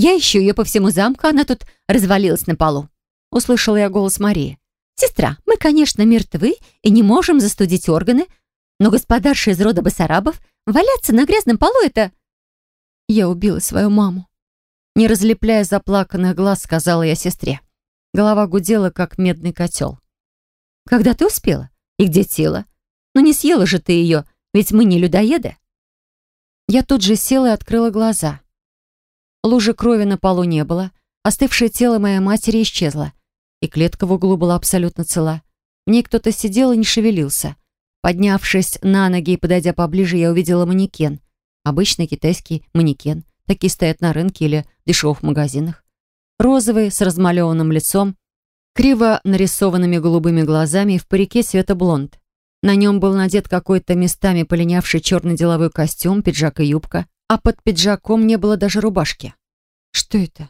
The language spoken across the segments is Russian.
Я ищу ее по всему замку, она тут развалилась на полу. Услышала я голос Марии. «Сестра, мы, конечно, мертвы и не можем застудить органы, но господарша из рода Басарабов валяться на грязном полу — это...» Я убила свою маму. Не разлепляя заплаканных глаз, сказала я сестре. Голова гудела, как медный котел. «Когда ты успела? И где тело? Ну не съела же ты ее, ведь мы не людоеды». Я тут же села и открыла глаза. Лужи крови на полу не было, остывшее тело моей матери исчезло, и клетка в углу была абсолютно цела. В ней кто-то сидел и не шевелился. Поднявшись на ноги и подойдя поближе, я увидела манекен. Обычный китайский манекен. Такие стоят на рынке или дешевых магазинах. Розовый, с размалеванным лицом, криво нарисованными голубыми глазами и в парике цвета блонд. На нем был надет какой-то местами полинявший черный деловой костюм, пиджак и юбка, а под пиджаком не было даже рубашки. Что это?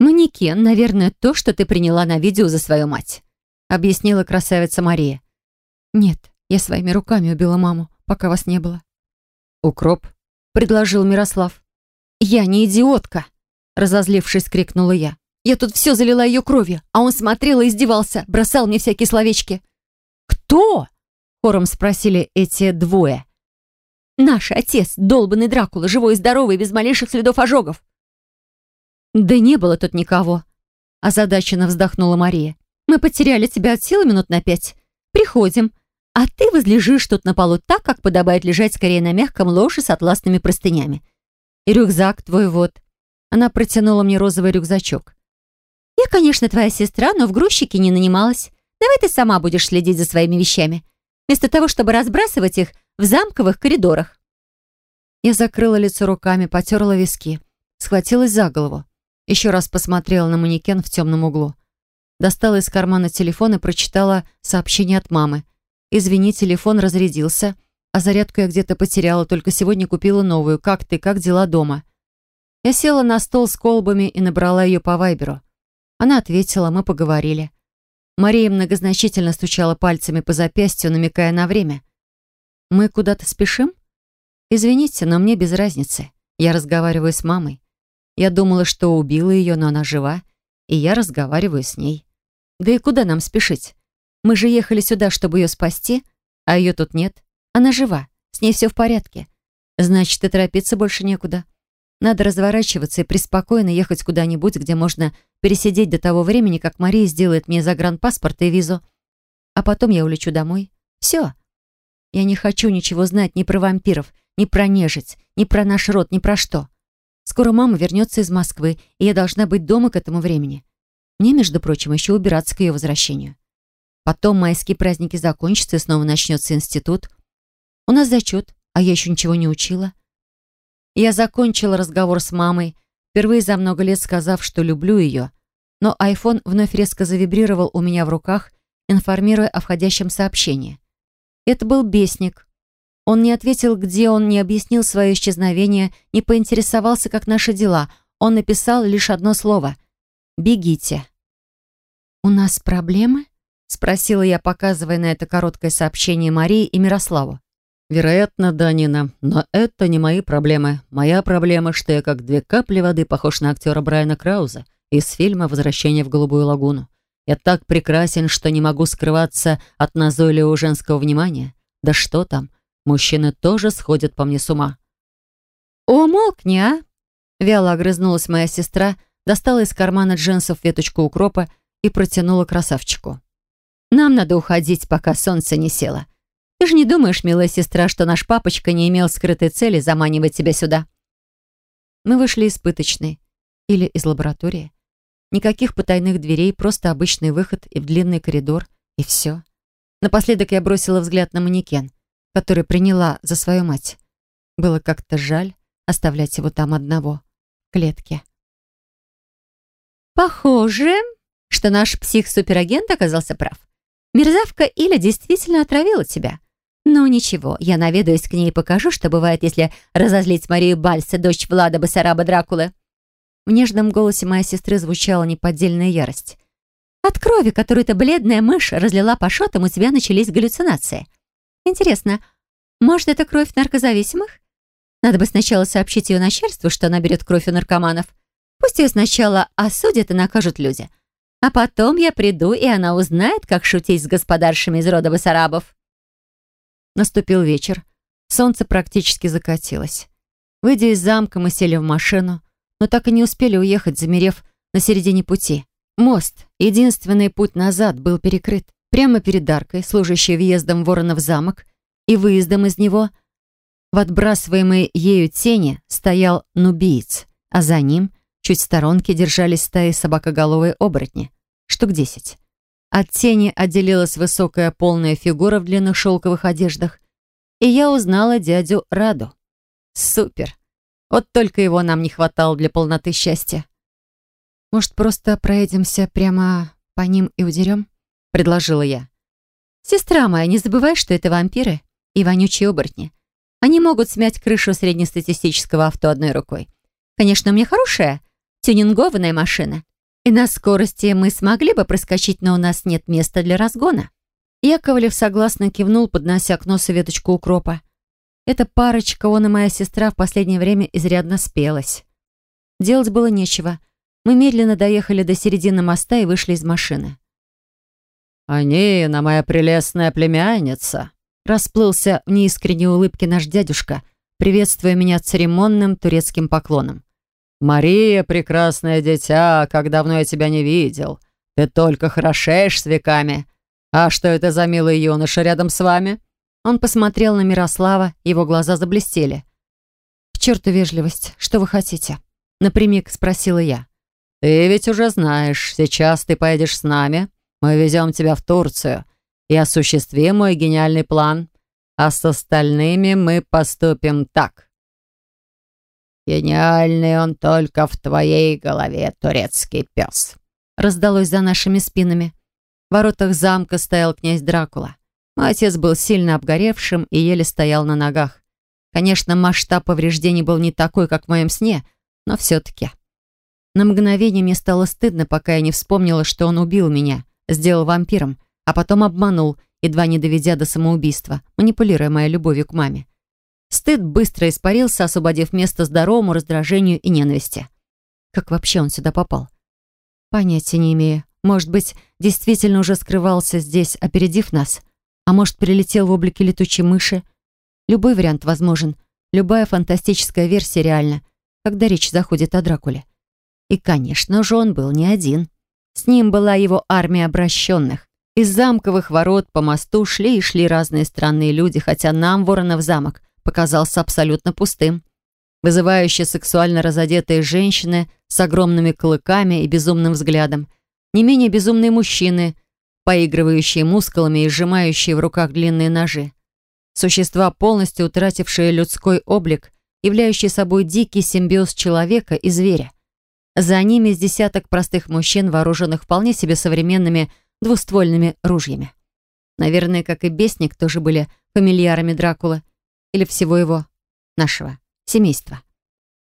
«Манекен, наверное, то, что ты приняла на видео за свою мать», объяснила красавица Мария. «Нет, я своими руками убила маму, пока вас не было». «Укроп», — предложил Мирослав. «Я не идиотка», — разозлившись, крикнула я. «Я тут все залила ее кровью, а он смотрел и издевался, бросал мне всякие словечки». «Кто?» — хором спросили эти двое. «Наш отец, долбанный Дракула, живой и здоровый, без малейших следов ожогов». «Да не было тут никого», — озадаченно вздохнула Мария. «Мы потеряли тебя от силы минут на пять. Приходим, а ты возлежишь тут на полу так, как подобает лежать скорее на мягком ложе с атласными простынями. И рюкзак твой вот». Она протянула мне розовый рюкзачок. «Я, конечно, твоя сестра, но в грузчике не нанималась. Давай ты сама будешь следить за своими вещами, вместо того, чтобы разбрасывать их в замковых коридорах». Я закрыла лицо руками, потерла виски, схватилась за голову. Еще раз посмотрела на манекен в темном углу. Достала из кармана телефон и прочитала сообщение от мамы. «Извини, телефон разрядился, а зарядку я где-то потеряла, только сегодня купила новую. Как ты, как дела дома?» Я села на стол с колбами и набрала ее по вайберу. Она ответила, мы поговорили. Мария многозначительно стучала пальцами по запястью, намекая на время. «Мы куда-то спешим?» «Извините, но мне без разницы. Я разговариваю с мамой. Я думала, что убила ее, но она жива, и я разговариваю с ней. Да и куда нам спешить? Мы же ехали сюда, чтобы ее спасти, а ее тут нет. Она жива, с ней все в порядке. Значит, и торопиться больше некуда. Надо разворачиваться и преспокойно ехать куда-нибудь, где можно пересидеть до того времени, как Мария сделает мне загранпаспорт и визу. А потом я улечу домой. Все. Я не хочу ничего знать ни про вампиров, ни про нежить, ни про наш род, ни про что. Скоро мама вернется из Москвы, и я должна быть дома к этому времени. Мне, между прочим, еще убираться к ее возвращению. Потом майские праздники закончатся, и снова начнется институт. У нас зачет, а я еще ничего не учила. Я закончила разговор с мамой, впервые за много лет сказав, что люблю ее. Но айфон вновь резко завибрировал у меня в руках, информируя о входящем сообщении. Это был бесник. Он не ответил, где он, не объяснил свое исчезновение, не поинтересовался, как наши дела. Он написал лишь одно слово «Бегите». «У нас проблемы?» — спросила я, показывая на это короткое сообщение Марии и Мирославу. «Вероятно, да, Нина, но это не мои проблемы. Моя проблема, что я как две капли воды похож на актера Брайана Крауза из фильма «Возвращение в Голубую лагуну». Я так прекрасен, что не могу скрываться от назойливого женского внимания. Да что там, Мужчины тоже сходят по мне с ума. «Умолкни, а!» Вяло огрызнулась моя сестра, достала из кармана джинсов веточку укропа и протянула красавчику. «Нам надо уходить, пока солнце не село. Ты же не думаешь, милая сестра, что наш папочка не имел скрытой цели заманивать тебя сюда?» Мы вышли из пыточной или из лаборатории. Никаких потайных дверей, просто обычный выход и в длинный коридор, и все. Напоследок я бросила взгляд на манекен который приняла за свою мать. Было как-то жаль оставлять его там одного, в клетке. Похоже, что наш псих-суперагент оказался прав. Мерзавка Иля действительно отравила тебя. Но ничего, я наведаюсь к ней и покажу, что бывает, если разозлить Марию Бальса, дочь Влада Басараба Дракулы. В нежном голосе моей сестры звучала неподдельная ярость. От крови, которую эта бледная мышь разлила по шотам, у тебя начались галлюцинации. Интересно, может, это кровь наркозависимых? Надо бы сначала сообщить ее начальству, что она берет кровь у наркоманов. Пусть ее сначала осудят и накажут люди. А потом я приду, и она узнает, как шутить с господаршими из рода Басарабов. Наступил вечер. Солнце практически закатилось. Выйдя из замка, мы сели в машину, но так и не успели уехать, замерев на середине пути. Мост, единственный путь назад, был перекрыт. Прямо перед аркой, служащей въездом ворона в замок, и выездом из него, в отбрасываемой ею тени, стоял нубиец, а за ним, чуть в сторонке, держались стаи собакоголовые оборотни, штук десять. От тени отделилась высокая полная фигура в длинных шелковых одеждах, и я узнала дядю Раду. Супер! Вот только его нам не хватало для полноты счастья. «Может, просто проедемся прямо по ним и удерем?» — предложила я. «Сестра моя, не забывай, что это вампиры и вонючие оборотни. Они могут смять крышу среднестатистического авто одной рукой. Конечно, у меня хорошая тюнингованная машина, и на скорости мы смогли бы проскочить, но у нас нет места для разгона». Яковлев согласно кивнул, поднося к носу веточку укропа. Эта парочка, он и моя сестра, в последнее время изрядно спелась. Делать было нечего. Мы медленно доехали до середины моста и вышли из машины. «Анина, моя прелестная племянница!» Расплылся в неискренней улыбке наш дядюшка, приветствуя меня церемонным турецким поклоном. «Мария, прекрасное дитя, как давно я тебя не видел. Ты только хорошеешь с веками. А что это за милый юноша рядом с вами?» Он посмотрел на Мирослава, его глаза заблестели. «К черту вежливость, что вы хотите?» Напрямик спросила я. «Ты ведь уже знаешь, сейчас ты поедешь с нами, мы везем тебя в Турцию и осуществим мой гениальный план, а с остальными мы поступим так. Гениальный он только в твоей голове, турецкий пес. Раздалось за нашими спинами. В воротах замка стоял князь Дракула. Мой отец был сильно обгоревшим и еле стоял на ногах. Конечно, масштаб повреждений был не такой, как в моем сне, но все-таки. На мгновение мне стало стыдно, пока я не вспомнила, что он убил меня сделал вампиром, а потом обманул, едва не доведя до самоубийства, манипулируя моей любовью к маме. Стыд быстро испарился, освободив место здоровому раздражению и ненависти. Как вообще он сюда попал? Понятия не имею. Может быть, действительно уже скрывался здесь, опередив нас? А может, прилетел в облике летучей мыши? Любой вариант возможен. Любая фантастическая версия реальна, когда речь заходит о Дракуле. И, конечно же, он был не один. С ним была его армия обращенных. Из замковых ворот по мосту шли и шли разные странные люди, хотя нам Воронов замок показался абсолютно пустым. Вызывающие сексуально разодетые женщины с огромными клыками и безумным взглядом. Не менее безумные мужчины, поигрывающие мускулами и сжимающие в руках длинные ножи. Существа, полностью утратившие людской облик, являющие собой дикий симбиоз человека и зверя. За ними с десяток простых мужчин, вооруженных вполне себе современными двуствольными ружьями. Наверное, как и Бесник, тоже были фамильярами Дракулы или всего его, нашего, семейства.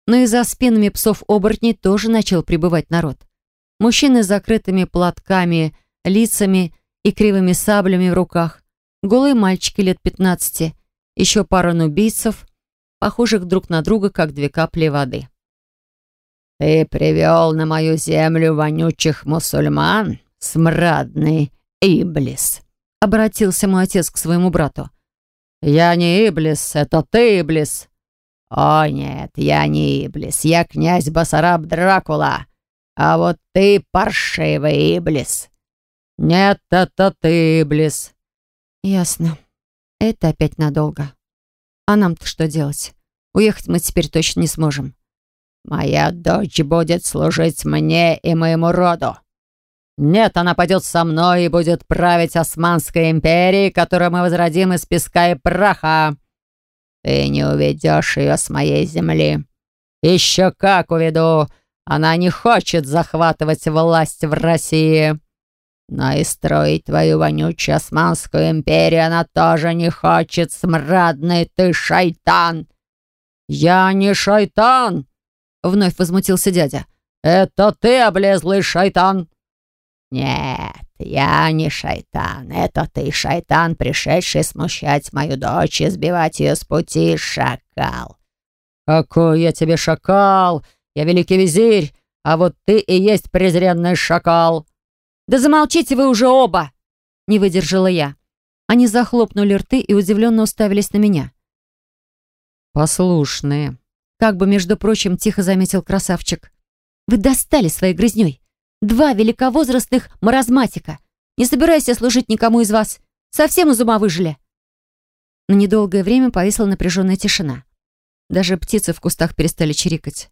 Но и за спинами псов-оборотней тоже начал прибывать народ. Мужчины с закрытыми платками, лицами и кривыми саблями в руках, голые мальчики лет 15, еще пара нубийцев, похожих друг на друга, как две капли воды. «Ты привел на мою землю вонючих мусульман, смрадный Иблис», — обратился мой отец к своему брату. «Я не Иблис, это ты, Иблис». «О нет, я не Иблис, я князь Басараб Дракула, а вот ты паршивый Иблис». «Нет, это ты, Иблис». «Ясно. Это опять надолго. А нам-то что делать? Уехать мы теперь точно не сможем». «Моя дочь будет служить мне и моему роду. Нет, она пойдет со мной и будет править Османской империей, которую мы возродим из песка и праха. Ты не уведешь ее с моей земли. Еще как уведу. Она не хочет захватывать власть в России. Но и строить твою вонючую Османскую империю она тоже не хочет, смрадный ты шайтан!» «Я не шайтан!» Вновь возмутился дядя. «Это ты, облезлый шайтан!» «Нет, я не шайтан. Это ты, шайтан, пришедший смущать мою дочь и сбивать ее с пути, шакал!» «Какой я тебе шакал! Я великий визирь! а вот ты и есть презренный шакал». «Да замолчите вы уже оба!» — не выдержала я. Они захлопнули рты и удивленно уставились на меня. «Послушные», — как бы, между прочим, тихо заметил красавчик. «Вы достали своей грызней. Два великовозрастных маразматика. Не собираюсь я служить никому из вас. Совсем из ума выжили». На недолгое время повисла напряженная тишина. Даже птицы в кустах перестали чирикать.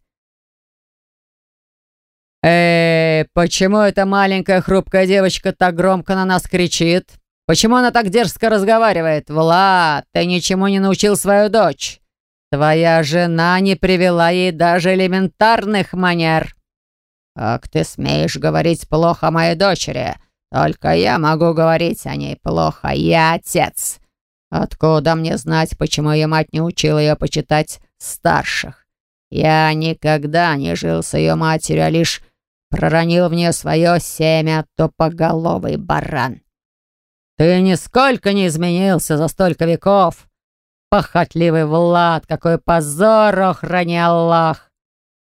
«Эй, почему эта маленькая хрупкая девочка так громко на нас кричит? Почему она так дерзко разговаривает? Влад, ты ничему не научил свою дочь. Твоя жена не привела ей даже элементарных манер. Как ты смеешь говорить плохо о моей дочери? Только я могу говорить о ней плохо. Я отец. Откуда мне знать, почему ее мать не учила ее почитать старших? Я никогда не жил с ее матерью, а лишь проронил в нее свое семя тупоголовый баран. Ты нисколько не изменился за столько веков. Похотливый Влад, какой позор, охрани Аллах!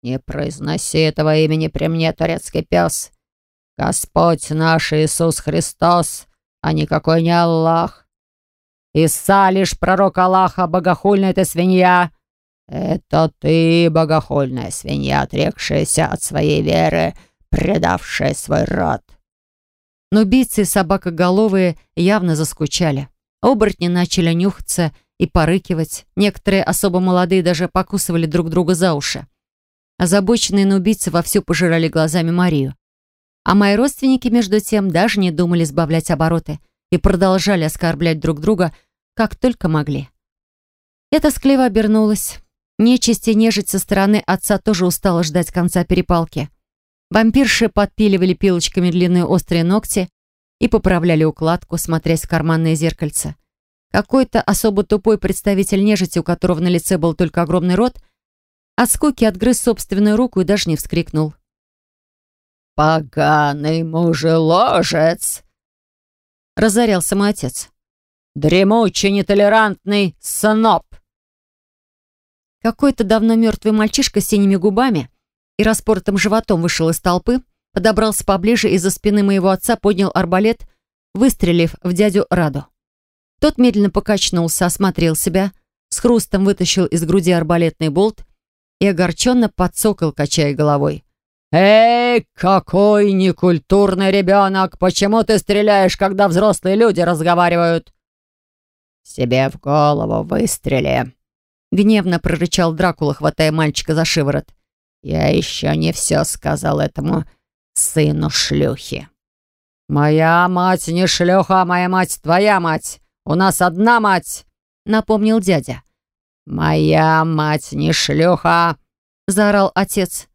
Не произноси этого имени при мне, турецкий пес. Господь наш Иисус Христос, а никакой не Аллах. Иса лишь пророк Аллаха, богохульная ты свинья. Это ты, богохульная свинья, отрекшаяся от своей веры, предавшая свой род. Но убийцы и собакоголовые явно заскучали. Оборотни начали нюхаться и порыкивать. Некоторые особо молодые даже покусывали друг друга за уши. Озабоченные на убийцы вовсю пожирали глазами Марию. А мои родственники, между тем, даже не думали сбавлять обороты и продолжали оскорблять друг друга, как только могли. Это склево обернулось. Нечисть и нежить со стороны отца тоже устала ждать конца перепалки. Вампирши подпиливали пилочками длинные острые ногти и поправляли укладку, смотрясь в карманное зеркальце. Какой-то особо тупой представитель нежити, у которого на лице был только огромный рот, от скуки отгрыз собственную руку и даже не вскрикнул. «Поганый мужеложец!» — разорялся мой отец. «Дремучий, нетолерантный сноб!» Какой-то давно мертвый мальчишка с синими губами и распоротым животом вышел из толпы, подобрался поближе и за спины моего отца поднял арбалет, выстрелив в дядю Раду. Тот медленно покачнулся, осмотрел себя, с хрустом вытащил из груди арбалетный болт и огорченно подсокал, качая головой. «Эй, какой некультурный ребенок! Почему ты стреляешь, когда взрослые люди разговаривают?» «Себе в голову выстрели!» Гневно прорычал Дракула, хватая мальчика за шиворот. «Я еще не все сказал этому сыну шлюхи». «Моя мать не шлюха, моя мать твоя мать. «У нас одна мать!» — напомнил дядя. «Моя мать не шлюха!» — заорал отец.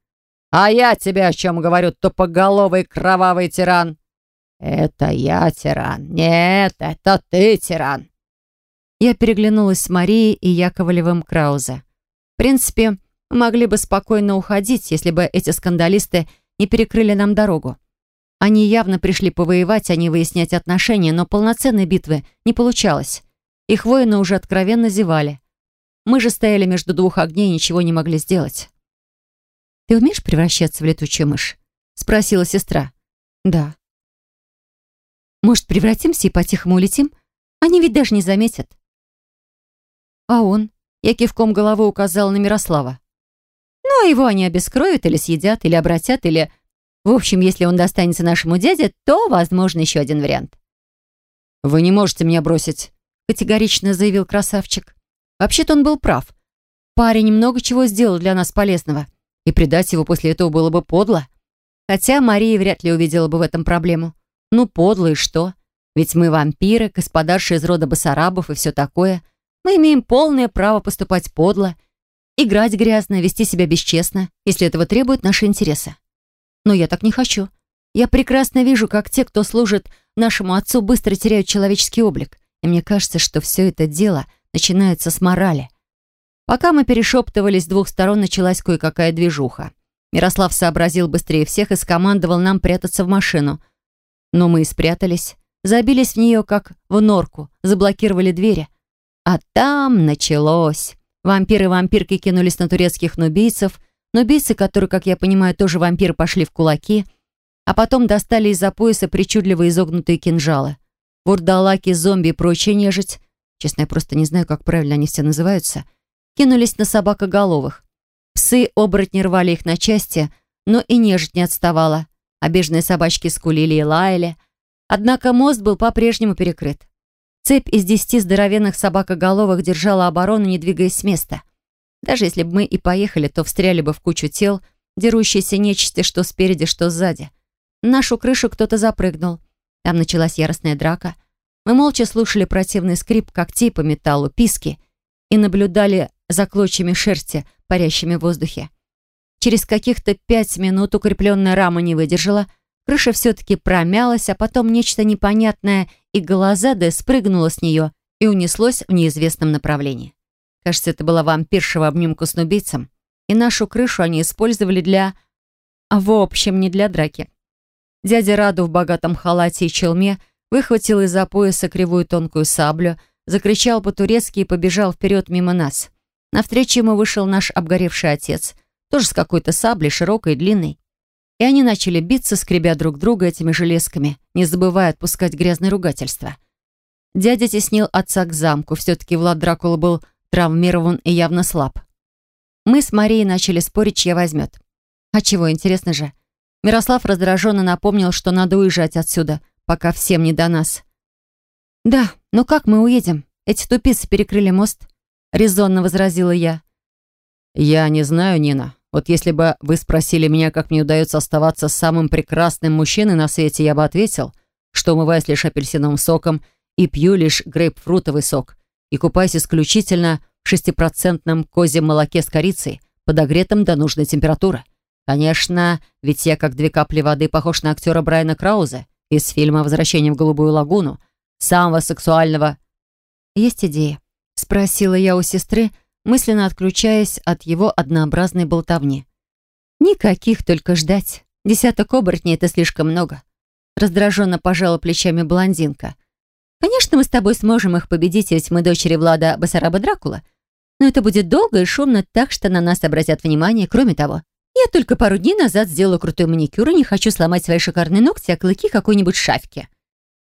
«А я тебе о чем говорю, тупоголовый кровавый тиран?» «Это я тиран. Нет, это ты тиран!» Я переглянулась с Марией и Яковлевым Краузе. В принципе, могли бы спокойно уходить, если бы эти скандалисты не перекрыли нам дорогу. Они явно пришли повоевать, а не выяснять отношения, но полноценной битвы не получалось. Их воины уже откровенно зевали. Мы же стояли между двух огней и ничего не могли сделать. «Ты умеешь превращаться в летучую мышь?» — спросила сестра. «Да». «Может, превратимся и по-тихому улетим? Они ведь даже не заметят». «А он?» — я кивком головы указала на Мирослава. «Ну, а его они обескроют или съедят, или обратят, или в общем, если он достанется нашему дяде, то, возможно, еще один вариант. «Вы не можете меня бросить», — категорично заявил красавчик. Вообще-то он был прав. Парень много чего сделал для нас полезного, и предать его после этого было бы подло. Хотя Мария вряд ли увидела бы в этом проблему. Ну, подло и что? Ведь мы вампиры, господарши из рода басарабов и все такое. Мы имеем полное право поступать подло, играть грязно, вести себя бесчестно, если этого требуют наши интересы. Но я так не хочу. Я прекрасно вижу, как те, кто служит нашему отцу, быстро теряют человеческий облик. И мне кажется, что все это дело начинается с морали. Пока мы перешептывались, с двух сторон началась кое-какая движуха. Мирослав сообразил быстрее всех и скомандовал нам прятаться в машину. Но мы и спрятались, забились в нее, как в норку, заблокировали двери. А там началось. Вампиры и вампирки кинулись на турецких нубийцев, но убийцы, которые, как я понимаю, тоже вампиры, пошли в кулаки, а потом достали из-за пояса причудливо изогнутые кинжалы. Вурдалаки, зомби и прочая нежить, честно, я просто не знаю, как правильно они все называются, кинулись на собакоголовых. Псы-оборотни рвали их на части, но и нежить не отставала. Обиженные собачки скулили и лаяли. Однако мост был по-прежнему перекрыт. Цепь из десяти здоровенных собакоголовых держала оборону, не двигаясь с места. Даже если бы мы и поехали, то встряли бы в кучу тел, дерущиеся нечисти что спереди, что сзади. На нашу крышу кто-то запрыгнул. Там началась яростная драка. Мы молча слушали противный скрип когтей по металлу, писки и наблюдали за клочьями шерсти, парящими в воздухе. Через каких-то пять минут укрепленная рама не выдержала, крыша все-таки промялась, а потом нечто непонятное и голозадое спрыгнуло с нее и унеслось в неизвестном направлении. Кажется, это была вампирша в обнимку с нубийцем, и нашу крышу они использовали для... А в общем, не для драки. Дядя Раду в богатом халате и челме выхватил из-за пояса кривую тонкую саблю, закричал по-турецки и побежал вперед мимо нас. Навстречу ему вышел наш обгоревший отец — тоже с какой-то саблей, широкой и длинной. И они начали биться, скребя друг друга этими железками, не забывая отпускать грязные ругательства. Дядя теснил отца к замку, все-таки Влад Дракула был травмирован и явно слаб. Мы с Марией начали спорить, чья возьмет. А чего, интересно же. Мирослав раздраженно напомнил, что надо уезжать отсюда, пока всем не до нас. «Да, но как мы уедем? Эти тупицы перекрыли мост», — резонно возразила я. «Я не знаю, Нина. Вот если бы вы спросили меня, как мне удается оставаться самым прекрасным мужчиной на свете, я бы ответил, что умываюсь лишь апельсиновым соком и пью лишь грейпфрутовый сок и купаюсь исключительно в шестипроцентном козьем молоке с корицей, подогретом до нужной температуры. Конечно, ведь я как две капли воды похож на актера Брайана Крауза из фильма «Возвращение в голубую лагуну», самого сексуального... «Есть идея?» — спросила я у сестры, мысленно отключаясь от его однообразной болтовни. «Никаких, только ждать. Десяток оборотней — это слишком много». Раздраженно пожала плечами блондинка. «Конечно, мы с тобой сможем их победить, ведь мы дочери Влада Басараба Дракула. Но это будет долго и шумно, так что на нас обратят внимание. Кроме того, я только пару дней назад сделала крутой маникюр и не хочу сломать свои шикарные ногти, а клыки какой-нибудь шавки».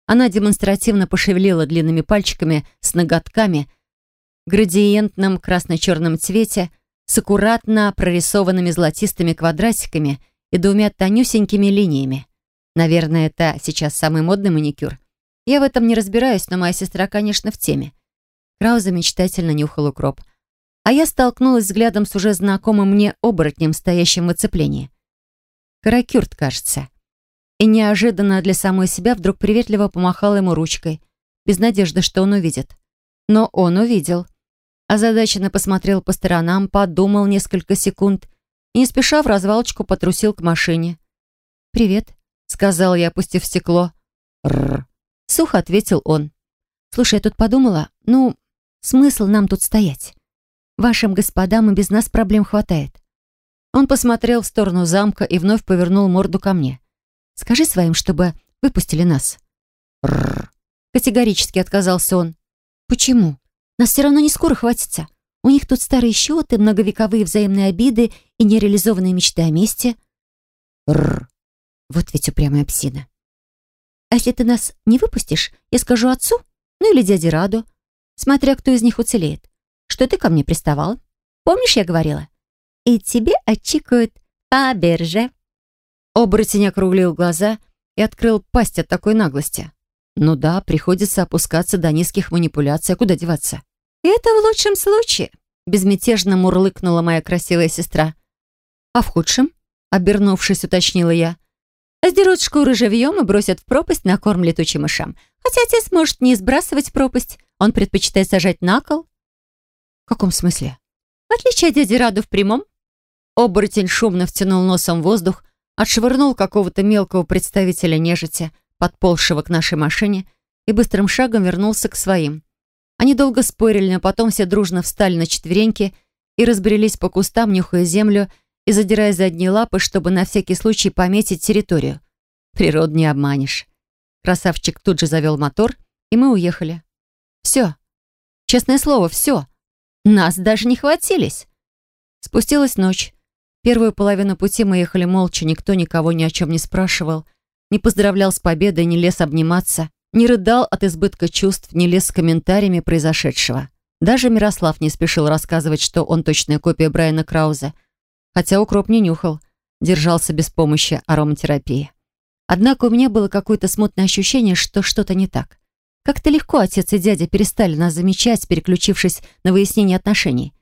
Она демонстративно пошевелила длинными пальчиками с ноготками, градиентном красно-черном цвете с аккуратно прорисованными золотистыми квадратиками и двумя тонюсенькими линиями. Наверное, это сейчас самый модный маникюр. Я в этом не разбираюсь, но моя сестра, конечно, в теме. Крауза мечтательно нюхал укроп. А я столкнулась взглядом с уже знакомым мне оборотнем, стоящим в оцеплении. Каракюрт, кажется. И неожиданно для самой себя вдруг приветливо помахала ему ручкой, без надежды, что он увидит. Но он увидел. Озадаченно посмотрел по сторонам, подумал несколько секунд и, не спеша в развалочку, потрусил к машине. «Привет», — сказал я, опустив стекло. «Рррр», — сухо ответил он. «Слушай, я тут подумала, ну, смысл нам тут стоять? Вашим господам и без нас проблем хватает». Он посмотрел в сторону замка и вновь повернул морду ко мне. «Скажи своим, чтобы выпустили нас». «Рррр», — категорически отказался он. «Почему?» Нас все равно не скоро хватится. У них тут старые счеты, многовековые взаимные обиды и нереализованные мечты о месте. Рр. Вот ведь упрямая псина. А если ты нас не выпустишь, я скажу отцу, ну или дяде Раду, смотря кто из них уцелеет, что ты ко мне приставал. Помнишь, я говорила? И тебе отчикают «Фаберже». Оборотень округлил глаза и открыл пасть от такой наглости. Ну да, приходится опускаться до низких манипуляций, а куда деваться? Это в лучшем случае, безмятежно мурлыкнула моя красивая сестра. А в худшем? Обернувшись, уточнила я. Сдерут шкуры живьем и бросят в пропасть на корм летучим мышам. Хотя отец может не сбрасывать пропасть, он предпочитает сажать на кол. В каком смысле? В отличие от дяди Раду в прямом. Оборотень шумно втянул носом воздух, отшвырнул какого-то мелкого представителя нежити — подползшего к нашей машине, и быстрым шагом вернулся к своим. Они долго спорили, но потом все дружно встали на четвереньки и разбрелись по кустам, нюхая землю и задирая задние лапы, чтобы на всякий случай пометить территорию. Природу не обманешь. Красавчик тут же завел мотор, и мы уехали. Все. Честное слово, все. Нас даже не хватились. Спустилась ночь. Первую половину пути мы ехали молча, никто никого ни о чем не спрашивал, не поздравлял с победой, не лез обниматься, не рыдал от избытка чувств, не лез с комментариями произошедшего. Даже Мирослав не спешил рассказывать, что он точная копия Брайана Крауза, хотя укроп не нюхал, держался без помощи ароматерапии. Однако у меня было какое-то смутное ощущение, что что-то не так. Как-то легко отец и дядя перестали нас замечать, переключившись на выяснение отношений.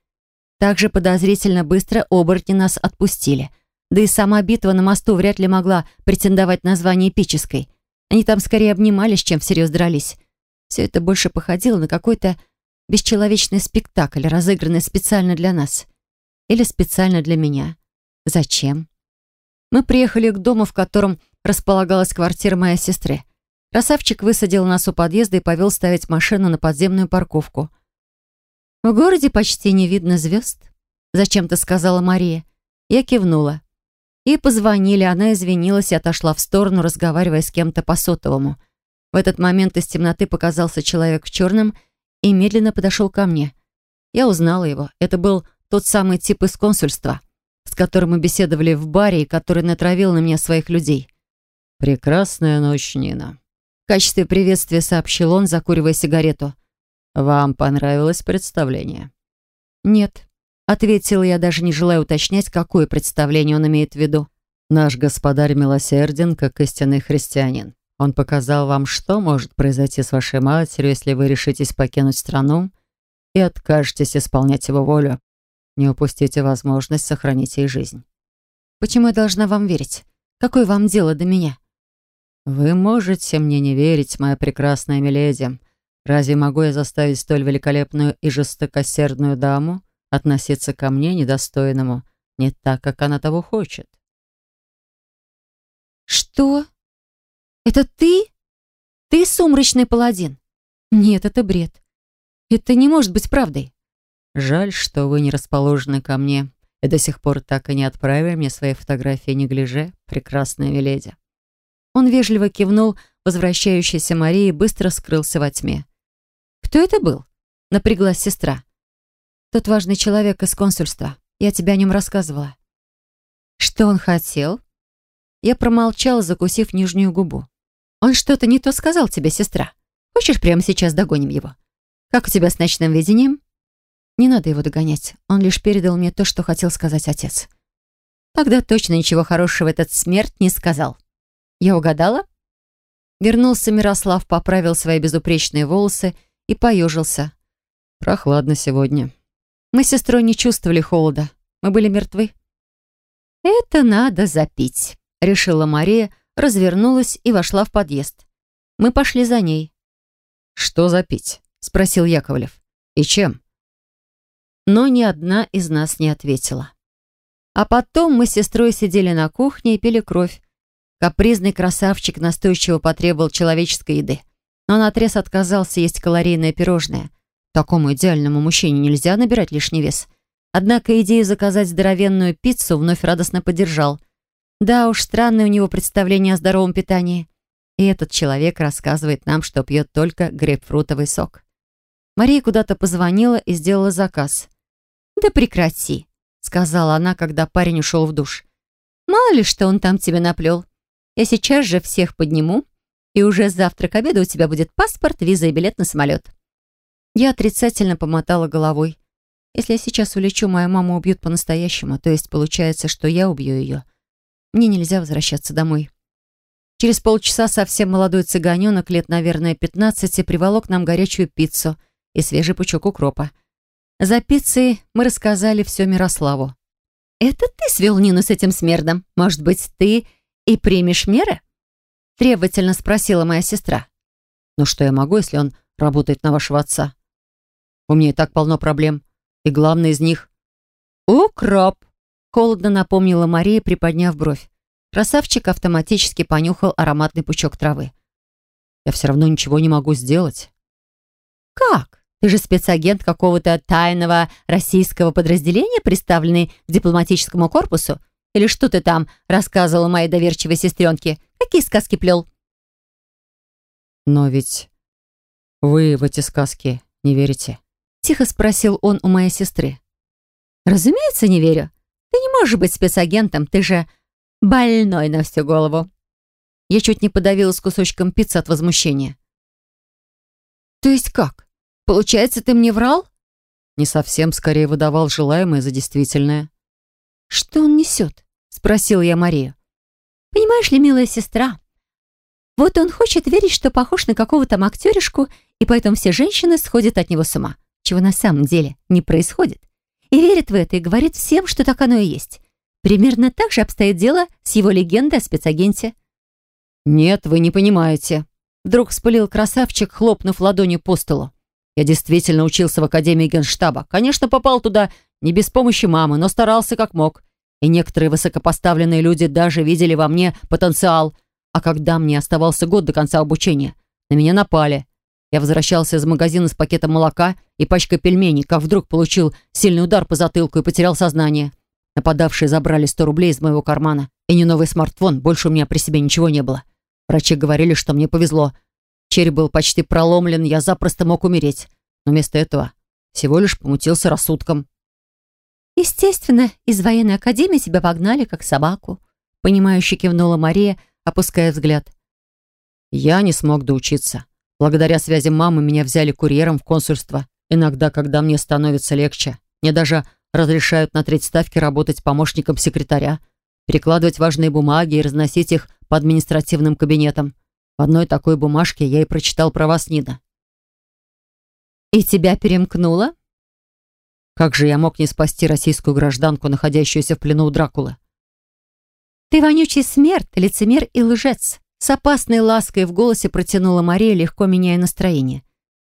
Также подозрительно быстро оборотни нас отпустили. Да и сама битва на мосту вряд ли могла претендовать на звание эпической. Они там скорее обнимались, чем всерьез дрались. Все это больше походило на какой-то бесчеловечный спектакль, разыгранный специально для нас. Или специально для меня. Зачем? Мы приехали к дому, в котором располагалась квартира моей сестры. Красавчик высадил нас у подъезда и повел ставить машину на подземную парковку. «В городе почти не видно звезд», — зачем-то сказала Мария. Я кивнула. И позвонили, она извинилась и отошла в сторону, разговаривая с кем-то по сотовому. В этот момент из темноты показался человек в черном и медленно подошел ко мне. Я узнала его. Это был тот самый тип из консульства, с которым мы беседовали в баре и который натравил на меня своих людей. «Прекрасная ночь, Нина», в качестве приветствия сообщил он, закуривая сигарету. «Вам понравилось представление?» «Нет», — ответила я, даже не желая уточнять, какое представление он имеет в виду. «Наш господарь милосерден, как истинный христианин. Он показал вам, что может произойти с вашей матерью, если вы решитесь покинуть страну и откажетесь исполнять его волю. Не упустите возможность сохранить ей жизнь». «Почему я должна вам верить? Какое вам дело до меня?» «Вы можете мне не верить, моя прекрасная миледи. Разве могу я заставить столь великолепную и жестокосердную даму относиться ко мне, недостойному, не так, как она того хочет?» «Что? Это ты? Ты сумрачный паладин?» «Нет, это бред. Это не может быть правдой». «Жаль, что вы не расположены ко мне и до сих пор так и не отправили мне свои фотографии неглиже, прекрасная миледи». Он вежливо кивнул возвращающейся Марии и быстро скрылся во тьме. «Кто это был?» — напряглась сестра. «Тот важный человек из консульства. Я тебе о нем рассказывала». «Что он хотел?» Я промолчала, закусив нижнюю губу. «Он что-то не то сказал тебе, сестра. Хочешь, прямо сейчас догоним его? Как у тебя с ночным видением?» «Не надо его догонять. Он лишь передал мне то, что хотел сказать отец». «Тогда точно ничего хорошего этот смерть не сказал». Я угадала? Вернулся Мирослав, поправил свои безупречные волосы и поежился. Прохладно сегодня. Мы с сестрой не чувствовали холода. Мы были мертвы. «Это надо запить», — решила Мария, развернулась и вошла в подъезд. Мы пошли за ней. «Что запить?» — спросил Яковлев. «И чем?» Но ни одна из нас не ответила. А потом мы с сестрой сидели на кухне и пили кровь. Капризный красавчик настойчиво потребовал человеческой еды. Но наотрез отказался есть калорийное пирожное. Такому идеальному мужчине нельзя набирать лишний вес. Однако идею заказать здоровенную пиццу вновь радостно поддержал. Да уж, странное у него представление о здоровом питании. И этот человек рассказывает нам, что пьет только грейпфрутовый сок. Мария куда-то позвонила и сделала заказ. «Да прекрати», — сказала она, когда парень ушел в душ. «Мало ли, что он там тебе наплел. Я сейчас же всех подниму, и уже завтра к обеду у тебя будет паспорт, виза и билет на самолет». Я отрицательно помотала головой. Если я сейчас улечу, мою маму убьют по-настоящему, то есть получается, что я убью ее. Мне нельзя возвращаться домой. Через полчаса совсем молодой цыганенок, лет, наверное, 15, приволок нам горячую пиццу и свежий пучок укропа. За пиццей мы рассказали все Мирославу. «Это ты свел Нину с этим смердом? Может быть, ты «И примешь меры?» — требовательно спросила моя сестра. «Ну что я могу, если он работает на вашего отца? У меня и так полно проблем, и главное из них — укроп!» — холодно напомнила Мария, приподняв бровь. Красавчик автоматически понюхал ароматный пучок травы. «Я все равно ничего не могу сделать». «Как? Ты же спецагент какого-то тайного российского подразделения, представленный к дипломатическому корпусу? Или что ты там рассказывала моей доверчивой сестренке? Какие сказки плел?» «Но ведь вы в эти сказки не верите?» Тихо спросил он у моей сестры. «Разумеется, не верю. Ты не можешь быть спецагентом, ты же больной на всю голову. Я чуть не подавилась кусочком пиццы от возмущения. То есть как? Получается, ты мне врал? Не совсем, скорее выдавал желаемое за действительное. Что он несет? Спросил я Марию. Понимаешь ли, милая сестра, вот он хочет верить, что похож на какого-то там актеришку, и поэтому все женщины сходят от него с ума, чего на самом деле не происходит. И верит в это, и говорит всем, что так оно и есть. Примерно так же обстоит дело с его легендой о спецагенте. «Нет, вы не понимаете», — вдруг вспылил красавчик, хлопнув ладонью по столу. «Я действительно учился в Академии Генштаба. Конечно, попал туда не без помощи мамы, но старался как мог. И некоторые высокопоставленные люди даже видели во мне потенциал. А когда мне оставался год до конца обучения, на меня напали. Я возвращался из магазина с пакетом молока и пачкой пельменей, как вдруг получил сильный удар по затылку и потерял сознание. Нападавшие забрали 100 рублей из моего кармана. И не новый смартфон, больше у меня при себе ничего не было. Врачи говорили, что мне повезло. Череп был почти проломлен, я запросто мог умереть. Но вместо этого всего лишь помутился рассудком. Естественно, из военной академии тебя погнали, как собаку. Понимающе кивнула Мария, опуская взгляд. Я не смог доучиться. Благодаря связи мамы меня взяли курьером в консульство. Иногда, когда мне становится легче, мне даже разрешают на треть ставки работать помощником секретаря, перекладывать важные бумаги и разносить их по административным кабинетам. В одной такой бумажке я и прочитал про вас, Нина. «И тебя перемкнуло?» Как же я мог не спасти российскую гражданку, находящуюся в плену у Дракулы? «Ты вонючий смерть, лицемер и лжец!» С опасной лаской в голосе протянула Мария, легко меняя настроение.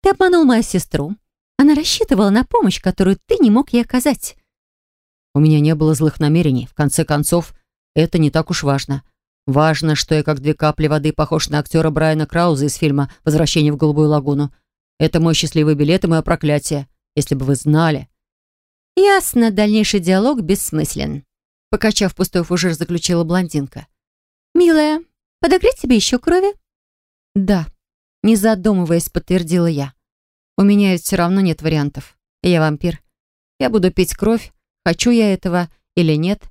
«Ты обманул мою сестру. Она рассчитывала на помощь, которую ты не мог ей оказать». «У меня не было злых намерений. В конце концов, это не так уж важно. Важно, что я как две капли воды похож на актера Брайана Крауза из фильма «Возвращение в Голубую лагуну». Это мой счастливый билет и мое проклятие. Если бы вы знали...» «Ясно, дальнейший диалог бессмыслен», Покачав пустой фужер, заключила блондинка. «Милая, подогреть тебе еще крови?» «Да», не задумываясь, подтвердила я. «У меня ведь все равно нет вариантов. Я вампир. Я буду пить кровь, хочу я этого или нет.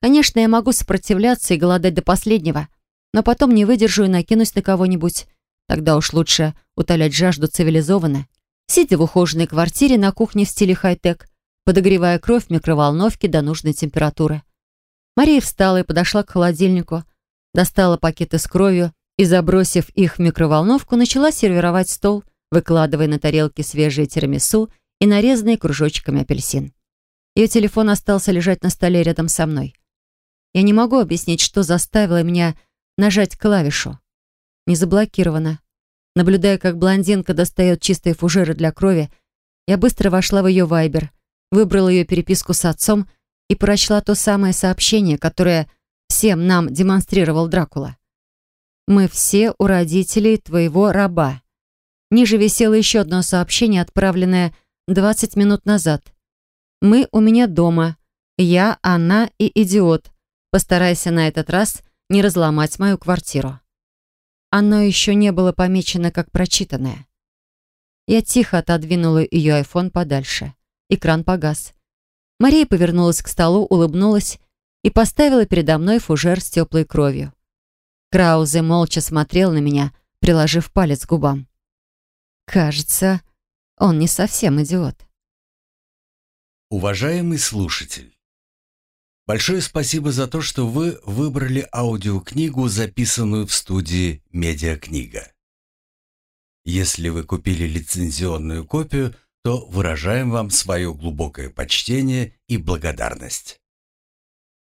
Конечно, я могу сопротивляться и голодать до последнего, но потом не выдержу и накинусь на кого-нибудь. Тогда уж лучше утолять жажду цивилизованно, сидя в ухоженной квартире на кухне в стиле хай-тек, подогревая кровь в микроволновке до нужной температуры. Мария встала и подошла к холодильнику, достала пакеты с кровью и, забросив их в микроволновку, начала сервировать стол, выкладывая на тарелки свежие тирамису и нарезанные кружочками апельсин. Ее телефон остался лежать на столе рядом со мной. Я не могу объяснить, что заставило меня нажать клавишу. Не заблокировано. Наблюдая, как блондинка достает чистые фужеры для крови, я быстро вошла в ее вайбер, выбрала ее переписку с отцом и прочла то самое сообщение, которое всем нам демонстрировал Дракула. «Мы все у родителей твоего раба». Ниже висело еще одно сообщение, отправленное 20 минут назад. «Мы у меня дома. Я, она и идиот. Постарайся на этот раз не разломать мою квартиру». Оно еще не было помечено как прочитанное. Я тихо отодвинула ее айфон подальше. Экран погас. Мария повернулась к столу, улыбнулась и поставила передо мной фужер с теплой кровью. Краузе молча смотрел на меня, приложив палец к губам. Кажется, он не совсем идиот. Уважаемый слушатель, большое спасибо за то, что вы выбрали аудиокнигу, записанную в студии «Медиакнига». Если вы купили лицензионную копию – то выражаем вам свое глубокое почтение и благодарность.